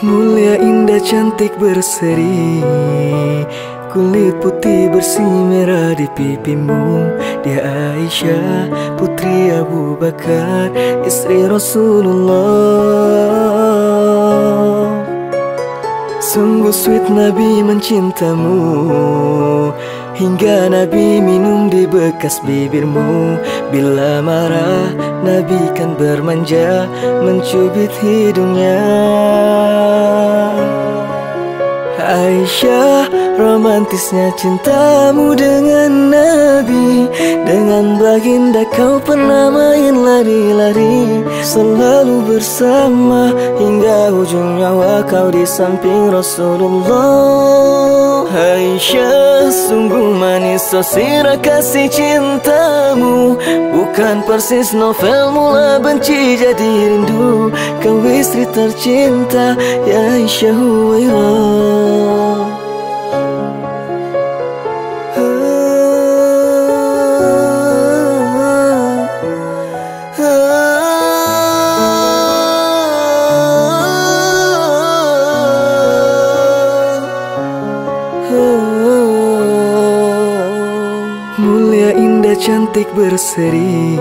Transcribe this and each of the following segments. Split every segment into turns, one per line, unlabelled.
Mulia indah cantik berseri. Kulit putih bersih merah di pipimu. Dia Aisyah putri Abu Bakar Istri Rasulullah. Sungguh sweet Nabi mencintamu Hingga Nabi minum di bekas bibirmu. Bila marah Nabi kan bermanja Mencubit hidungnya. Aisyah romantisnya cintamu dengan Nabi. Dengan baginda kau pernah main lari-lari. Selalu bersama hingga ujung nyawa kau di samping Rasulullah. Aisyah sungguh manis sosira kasih cintamu. Bukan persis novel mula benci jadi rindu. Kau istri tercinta ya Aisyah Huwairah Mulia indah cantik berseri.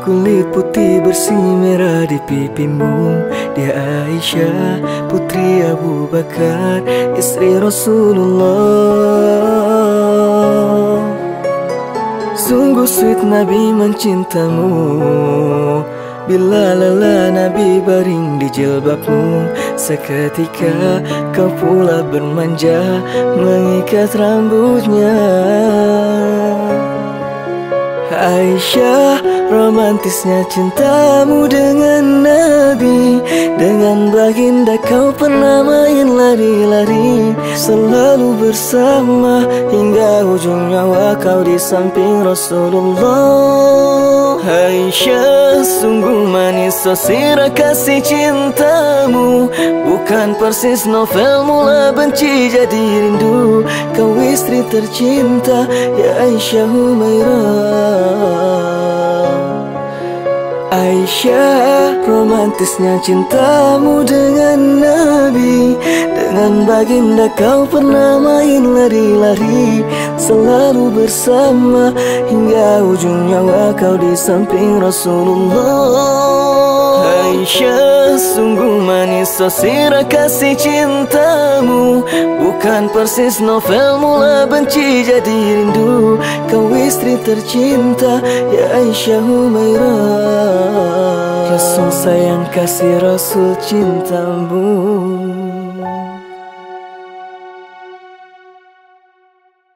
Kulit putih bersih merah di pipimu. Dia Aisyah putri Abu Bakar Istri Rasulullah. Sungguh sweet Nabi mencintamu Bila lelah Nabi baring di jilbabmu Seketika kau pula bermanja Mengikat rambutnya. Aisyah romantisnya cintamu dengan Nabi Dengan baginda kau pernah main lari-lari Selalu bersama hingga ujung nyawa kau di samping Rasulullah. Aisyah sungguh manis sosira kasih cintamu. Bukan persis novel mula benci jadi rindu. Kau istri tercinta ya Aisyah Humairah Aisyah romantisnya cintamu dengan Nabi. Dengan baginda kau pernah lari-lari Selalu bersama. Hingga ujung nyawa kau di samping Rasulullah. Aisyah sungguh manis sosira kasih cintamu. Bukan persis novel mula benci jadi rindu. Kau istri tercinta ya Aisyah Humairah. Rasul sayang kasih Rasul cintamu